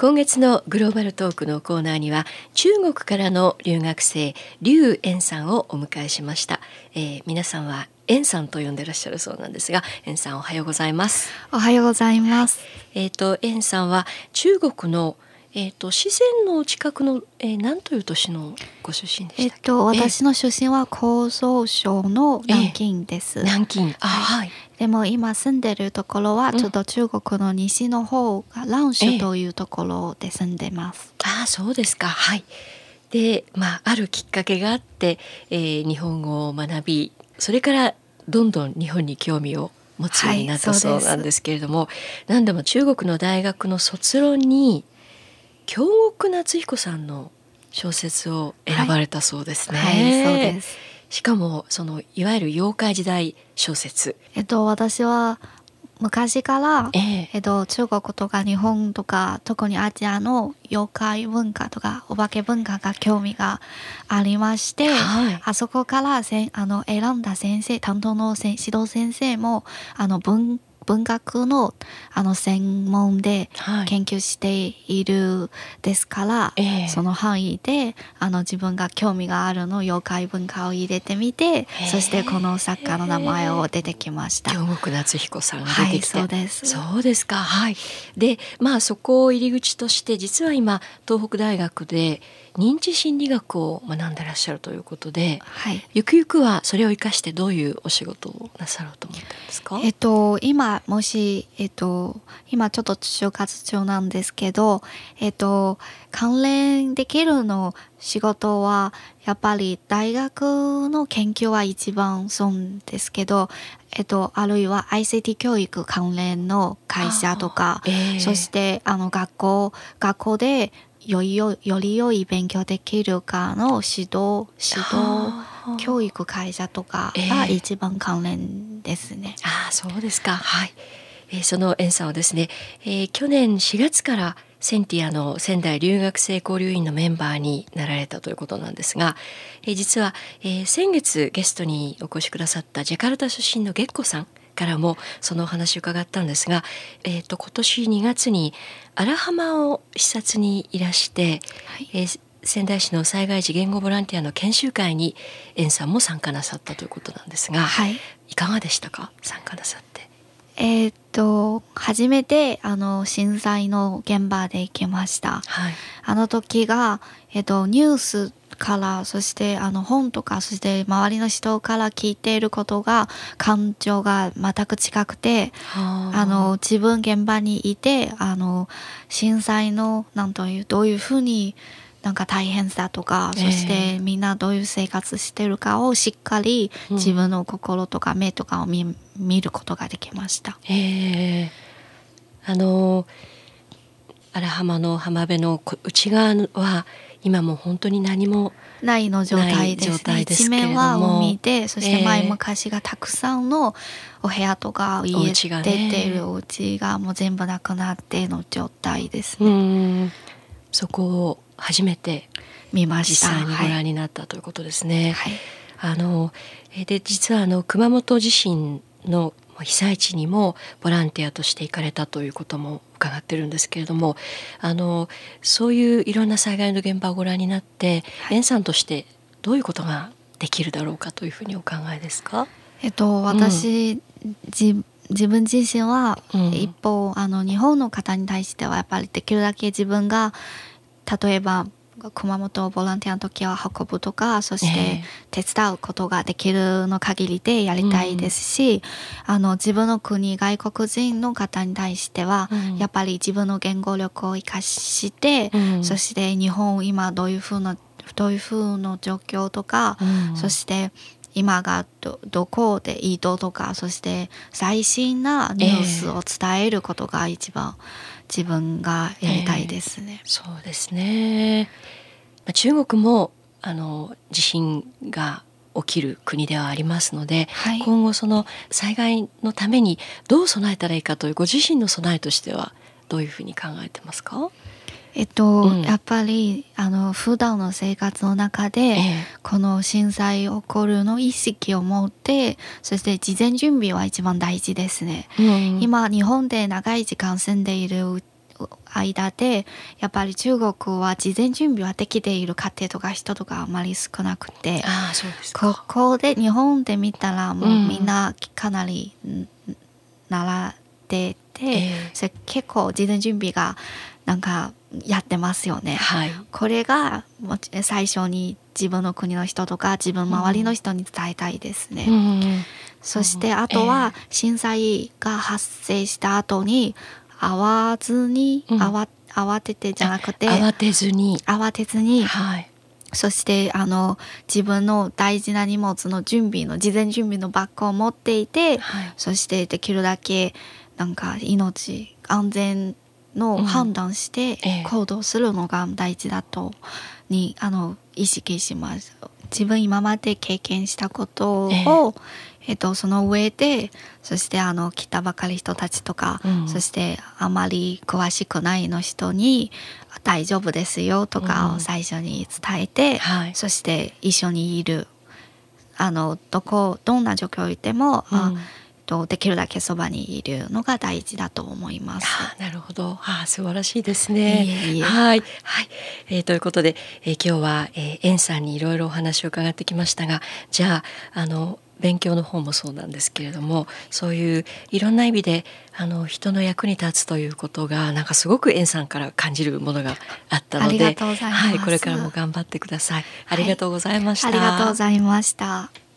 今月のグローバルトークのコーナーには中国からの留学生劉燕さんをお迎えしました、えー、皆さんは燕さんと呼んでらっしゃるそうなんですが燕さんおはようございますおはようございます、えっ、ー、と燕さんは中国のえっ、ー、と自然の近くの、えー、何という都市のご出身でした？えっ、と私の出身は江蘇省の南京です。南京。あはい。でも今住んでるところはちょっと中国の西の方が蘭州というところで住んでます。えー、あそうですか。はい。で、まああるきっかけがあって、えー、日本語を学び、それからどんどん日本に興味を持つようになったそうなんですけれども、はい、何でも中国の大学の卒論に京極夏彦さんの小説を選ばれたそうですね。はい、そうです。しかもそのいわゆる妖怪時代小説。えっと私は昔から、えー、えっと、中国とか日本とか特にアジアの妖怪文化とかお化け文化が興味がありまして、はい、あそこからせあの選んだ先生担当の指導先生もあの文文学のあの専門で研究しているですから、はいその範囲であの自分が興味があるの妖怪文化を入れてみてそしてこの作家の名前を出てきました。京極夏彦さんが出てきて、はい、そうです。そうですか。はい。でまあそこを入り口として実は今東北大学で認知心理学を学んでらっしゃるということで、はい、ゆくゆくはそれを生かしてどういうお仕事をなさろうと思ってですか？えっと今もしえっと今ちょっと就活中なんですけどえっと関連できるの仕事はやっぱり大学の研究は一番そうですけどえっと、あるいは ICT 教育関連の会社とか、えー、そしてあの学校学校でよりよより良い勉強できるかの指導指導教育会社とかが一番関連ですね。えー、あそうですか。はい、えー、その園さんはですね、えー、去年4月からセンティアの仙台留学生交流員のメンバーになられたということなんですが、えー、実は、えー、先月ゲストにお越しくださったジャカルタ出身の月子さんからもそのお話を伺ったんですが、えーと、今年2月に荒浜を視察にいらして、はい、えー、仙台市の災害時言語ボランティアの研修会に園さんも参加なさったということなんですが、はい、いかがでしたか？参加なさって。えっと初めてあの震災の現場で行きました。はい、あの時が、えっと、ニュースからそしてあの本とかそして周りの人から聞いていることが感情が全く近くてあ。の自分現場にいてあの震災のなんというどういうふうになんか大変さとか、そしてみんなどういう生活してるかをしっかり自分の心とか目とかを見,、見ることができました。えー、あの荒浜の浜辺の内側は今も本当に何もないの状態です、ね、一面は海でそして前昔がたくさんのお部屋とか家出ているお家がもう全部なくなっての状態ですね。そこを初めて見ました。実際にご覧になったということですね。はい、あので実はあの熊本地震の被災地にもボランティアとして行かれたということも伺ってるんですけれどもあのそういういろんな災害の現場をご覧になって、はい、園さんとしてどういうことができるだろうかというふうにお考えですか？えっと私、うん、自分自身は、一方あの日本の方に対してはやっぱりできるだけ自分が例えば熊本ボランティアの時は運ぶとかそして手伝うことができるの限りでやりたいですし、うん、あの自分の国外国人の方に対しては、うん、やっぱり自分の言語力を生かして、うん、そして日本今どういうふうなどういうふうな状況とか、そして今がどどこで移動とかそして最新なニュースを伝えることが一番、自分がやりたいですね。えー、そうですね。中国もあの地震が起きる国ではありますので、はい、今後その災害のためにどう備えたらいいかというご自身の備えとしてはどういうふうに考えてますか？えっと、うん、やっぱりあの普段の生活の中で、ええ、この震災起こるの意識を持ってそして事前準備は一番大事ですね、うん、今日本で長い時間住んでいる間でやっぱり中国は事前準備はできている家庭とか人とかあまり少なくてここで日本で見たらもうみんなかなり習ってて、えー、それ結構事前準備がなんかやってますよね。はい、これが最初に自分の国の人とか自分周りの人に伝えたいですね。うん、そしてあとは震災が発生した後に慌ずに、うん、慌慌ててじゃなくて慌てずに。慌てずに、はい、そしてあの自分の大事な荷物の準備の事前準備のバッグを持っていて、はい、そしてできるだけなんか命安全の判断して行動するのが大事だとに、あの意識します。自分今まで経験したことを、えっと、その上でそしてあの来たばかり人たちとか、うん、そしてあまり詳しくないの人に「大丈夫ですよ」とかを最初に伝えて、うんはい、そして一緒にいる。あのどこどんな状況いても、うん、とできるだけそばにいるのが大事だと思います。なるほど、あ素晴らしいですね。いえいえはいはい、えー、ということで、えー、今日は、えー、エンさんにいろいろお話を伺ってきましたが、じゃああの勉強の方もそうなんですけれどもそういういろんな意味であの人の役に立つということがなんかすごく円さんから感じるものがあったのではい、これからも頑張ってください。ありがとうございました。はい、ありがとうございました。